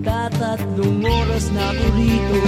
Tatatlong oras na ako rito